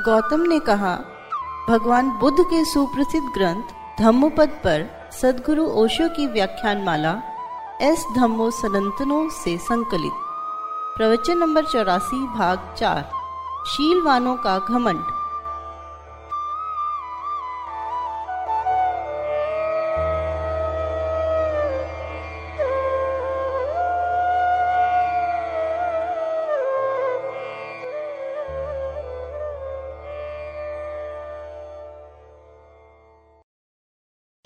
गौतम ने कहा, भगवान बुद्ध के सुप्रसिद्ध ग्रंथ धम्मपद पर सदगुरु ओशो की व्याख्यान माला एस धम्मो सनंतनों से संकलित। प्रवचन नंबर चौरासी, भाग चार, शीलवानों का घमंड।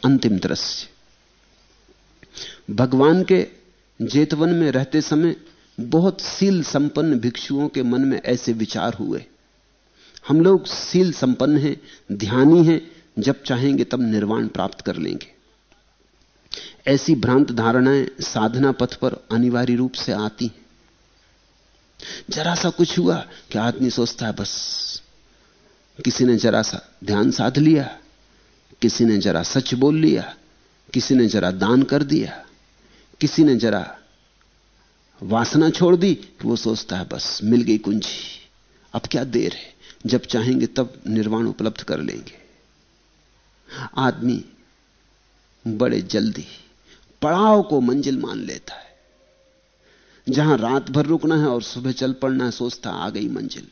अंतिम दृश्य। भगवान के जेतवन में रहते समय बहुत सील संपन्न भिक्षुओं के मन में ऐसे विचार हुए। हम लोग सील संपन्न हैं, ध्यानी हैं, जब चाहेंगे तब निर्वाण प्राप्त कर लेंगे। ऐसी भ्रांत धारणाएँ साधना पथ पर अनिवार्य रूप से आती हैं। जरा सा कुछ हुआ कि आदमी सोचता है, बस, किसी ने जरा सा ध्यान साध लिया किसी ने जरा सच बोल लिया, किसी ने जरा दान कर दिया, किसी ने जरा वासना छोड़ दी वो सोचता है, बस मिल गई कुंजी। अब क्या देर है? जब चाहेंगे तब निर्वाण उपलब्ध कर लेंगे। आदमी बड़े जल्दी पड़ाव को मंजिल मान लेता है। जहाँ रात भर रुकना है और सुबह चल पड़ना है, सोचता आ गई मंजिल।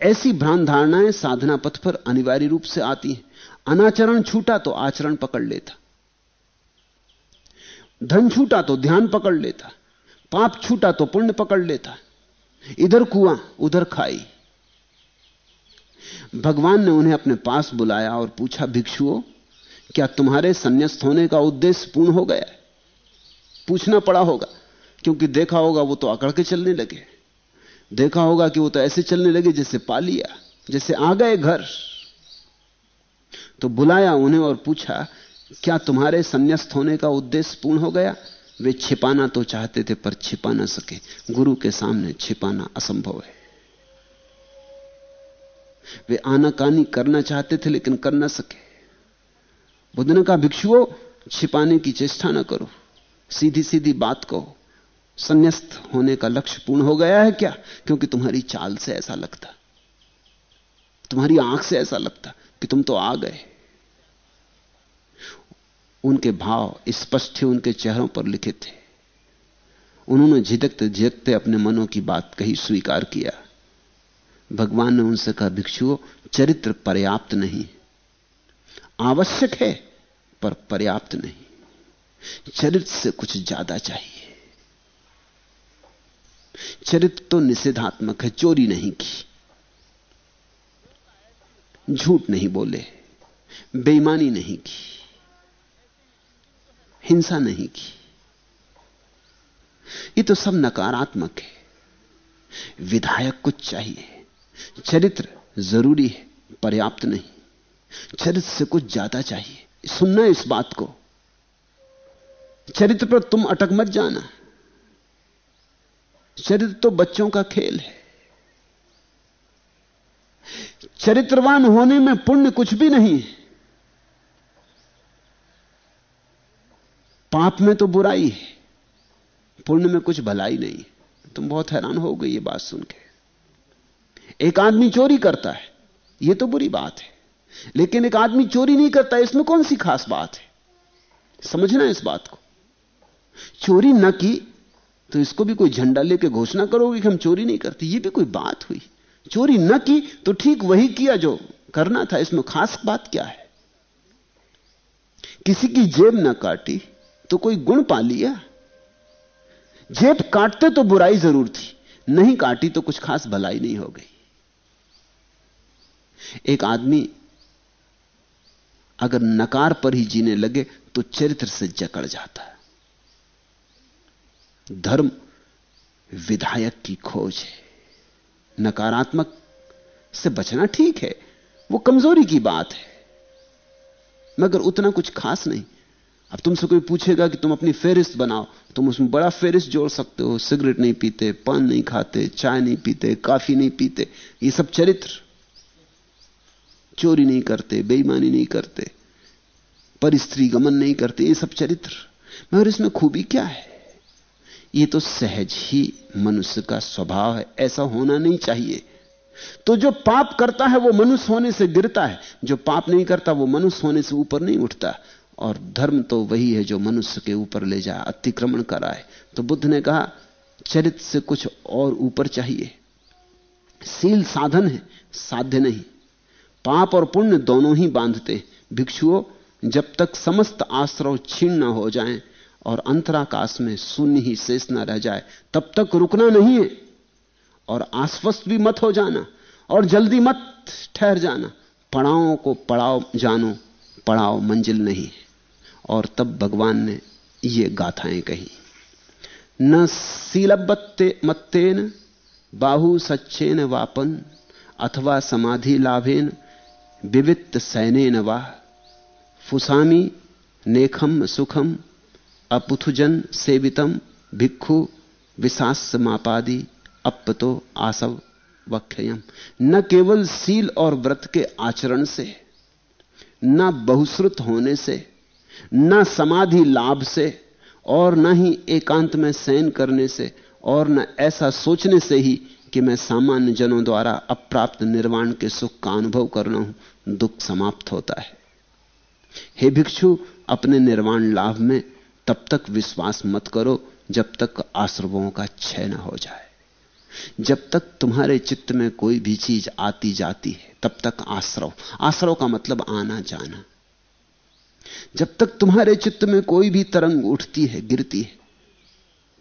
ऐसी भ्रांत धारणाएँ साधना पथ पर अनिवार्य रूप से आती हैं। अनाचरण छूटा तो आचरण पकड़ लेता। धन छूटा तो ध्यान पकड़ लेता। पाप छूटा तो पुण्य पकड़ लेता। इधर कुआँ, उधर खाई। भगवान ने उन्हें अपने पास बुलाया और पूछा, भिक्षुओं, क्या तुम्हारे संन्यास्त होने का उद्देश्य पूर्ण हो गया पूछना पड़ा होगा, क्योंकि देखा होगा वो तो अकड़ के चलने लगे देखा होगा कि वो तो ऐसे चलने लगे जैसे पा लिया जैसे आ गए घर। तो बुलाया उन्हें और पूछा, क्या तुम्हारे संन्यास्त होने का उद्देश्य पूर्ण हो गया? वे छिपाना तो चाहते थे, पर छिपा ना सके। गुरु के सामने छिपाना असंभव है। वे आनाकानी करना चाहते थे, लेकिन कर ना सके। बुद्ध ने कहा भिक्षुओं, छिपाने की चेष्टा ना करो। सीधी सीधी बात कहो। संन्यास्त होने का लक्ष्य पूर्ण हो गया है क्या? क्योंकि तुम्हारी चाल से ऐसा लगता। तुम्हारी आँख से ऐसा लगता कि तुम तो आ गए। उनके भाव स्पष्ट थे, उनके चेहरों पर लिखे थे। उन्होंने झिझकते झिझकते अपने मनों की बात कही, स्वीकार किया। भगवान ने उनसे कहा, भिक्षुओं, चरित्र पर्याप्त नहीं। आवश्यक है, पर पर्याप्त नहीं। चरित्र से कुछ ज़्यादा चाहिए। चरित्र तो निषेधात्मक है, चोरी नहीं की। झूठ नहीं बोले, बेईमानी नहीं की, हिंसा नहीं की। ये तो सब नकारात्मक है। विधायक कुछ चाहिए, चरित्र ज़रूरी है, पर्याप्त नहीं। चरित्र से कुछ ज़्यादा चाहिए। सुनना इस बात को। चरित्र पर तुम अटक मत जाना। चरित्र तो बच्चों का खेल है। चरित्रवान होने में पुण्य कुछ भी नहीं है। पाप में तो बुराई है, पुण्य में कुछ भलाई नहीं तुम बहुत हैरान हो गई ये बात सुन के। एक आदमी चोरी करता है यह तो बुरी बात है। लेकिन एक आदमी चोरी नहीं करता, इसमें कौन सी खास बात है? समझना इस बात को। चोरी न की तो इसको भी कोई झंडा लेके घोषणा करोगे कि हम चोरी नहीं करते? ये भी कोई बात हुई। चोरी न की तो ठीक वही किया जो करना था। इसमें खास बात क्या है? किसी की जेब ना काटी तो कोई गुण पा लिया? जेब काटते तो बुराई ज़रूर थी, नहीं काटी तो कुछ खास भलाई नहीं हो गई। एक आदमी अगर नकार पर ही जीने लगे तो चरित्र से जकड़ जाता है। धर्म विधायक की खोज है। नकारात्मक से बचना ठीक है, वो कमज़ोरी की बात है। मगर उतना कुछ खास नहीं। अब तुमसे कोई पूछेगा कि तुम अपनी फेरिस्त बनाओ, तुम उसमें बड़ा फेरिस्त जोड़ सकते हो। सिगरेट नहीं पीते, पान नहीं खाते, चाय नहीं पीते, काफ़ी नहीं पीते, ये सब चरित्र। चोरी नहीं करते, बेईमानी नहीं करते परिस्त्री गमन नहीं करते, ये सब चरित्र। मगर इसमें खूबी क्या है? ये तो सहज ही मनुष्य का स्वभाव है, ऐसा होना नहीं चाहिए। तो जो पाप करता है, वो मनुष्य होने से गिरता है। जो पाप नहीं करता, वो मनुष्य होने से ऊपर नहीं उठता। और धर्म तो वही है जो मनुष्य के ऊपर ले जाए अतिक्रमण कराए। तो बुद्ध ने कहा चरित्र से कुछ और ऊपर चाहिए। सील साधन है, साध्य नहीं। पाप और पुण्य दोनों ही बांधते। भिक्षुओं, जब तक समस्त आश्रव छीण न हो जाएँ और अंतराकाश में शून्य ही शेष न रह जाए, तब तक रुकना नहीं है। और आश्वस्त भी मत हो जाना, और जल्दी मत ठहर जाना। पड़ाओं को पड़ाव जानो, पड़ाव मंजिल नहीं और तब भगवान ने ये गाथाएँ कही। न सीलबत्ते मत्तेन, बाहु सच्चेन वापन, अथवा समाधि लाभेन विवित सैनेन वाह। फुसामी, नेखम सुखम अपुथुजन सेवितम भिक्षु विशास मापादि अपतो आसव वक्षयम न केवल सील और व्रत के आचरण से, न बहुश्रुत होने से, न समाधि लाभ से, और न ही एकांत में शयन करने से, और न ऐसा सोचने से ही कि मैं सामान्य जनों द्वारा अप्राप्त निर्वाण के सुख का अनुभव कर रहा हूँ, दुख समाप्त होता है। हे भिक्षु, अपने निर्वाण लाभ में तब तक विश्वास मत करो जब तक आश्रवों का क्षय न हो जाए। जब तक तुम्हारे चित्त में कोई भी चीज़ आती जाती है, तब तक आश्रव। आश्रव का मतलब आना जाना। जब तक तुम्हारे चित्त में कोई भी तरंग उठती है, गिरती है,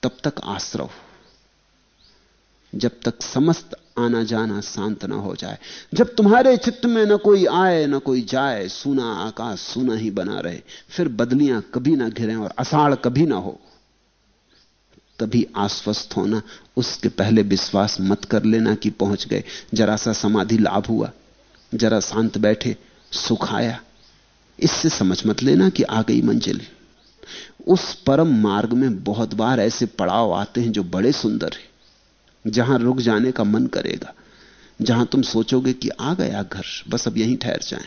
तब तक आश्रव। जब तक समस्त आना जाना शांत ना हो जाए। जब तुम्हारे चित्त में न कोई आए, न कोई जाए, सुना आकाश सुना ही बना रहे, फिर बदलियाँ कभी ना घिरें और अषाढ़ कभी ना हो, तभी आश्वस्त होना, उसके पहले विश्वास मत कर लेना कि पहुँच गए। जरा सा समाधि लाभ हुआ, जरा शांत बैठे, सुख आया। इससे समझ मत लेना कि आ गई मंजिल। उस परम मार्ग में बहुत बार ऐसे पड़ाव आते हैं जो बड़े सुंदर हैं। जहाँ रुक जाने का मन करेगा, जहाँ तुम सोचोगे कि आ गया घर, बस अब यहीं ठहर जाए।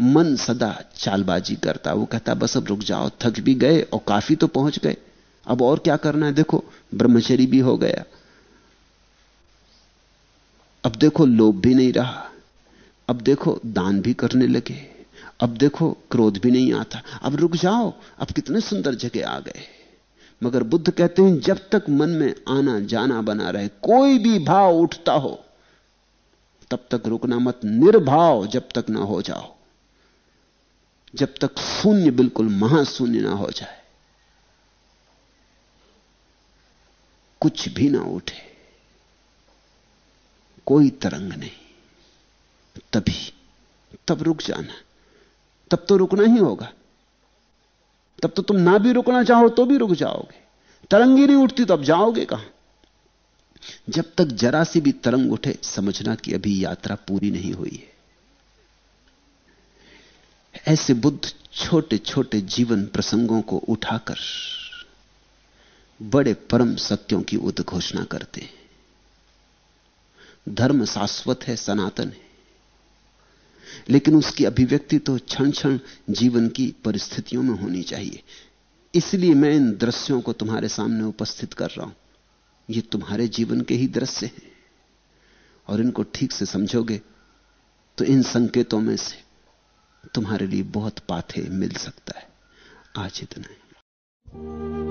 मन सदा चालबाजी करता, वो कहता, बस अब रुक जाओ, थक भी गए और काफ़ी तो पहुँच गए। अब और क्या करना है? देखो ब्रह्मचरी भी हो गया। अब देखो, लोभ भी नहीं रहा। अब देखो, दान भी करने लगे। अब देखो, क्रोध भी नहीं आता। अब रुक जाओ, अब कितने सुंदर जगह आ गए। मगर बुद्ध कहते हैं, जब तक मन में आना जाना बना रहे, कोई भी भाव उठता हो, तब तक रुकना मत, निर्भाव जब तक ना हो जाओ। जब तक शून्य बिल्कुल महाशून्य ना हो जाए, कुछ भी ना उठे, कोई तरंग नहीं। तभी, तब रुक जाना, तब तो रुकना ही होगा। तब तो तुम ना भी रुकना चाहो तो भी रुक जाओगे। तरंग नहीं उठती तो अब जाओगे कहाँ? जब तक जरा सी भी तरंग उठे, समझना कि अभी यात्रा पूरी नहीं हुई है। ऐसे बुद्ध छोटे छोटे जीवन प्रसंगों को उठाकर बड़े परम सत्यों की उद्घोषणा करते हैं। धर्म शाश्वत है, सनातन है। लेकिन उसकी अभिव्यक्ति तो क्षण क्षण जीवन की परिस्थितियों में होनी चाहिए। इसलिए मैं इन दृश्यों को तुम्हारे सामने उपस्थित कर रहा हूँ। ये तुम्हारे जीवन के ही दृश्य हैं। और इनको ठीक से समझोगे तो इन संकेतों में से तुम्हारे लिए बहुत पाथे मिल सकता है। आज इतना ही।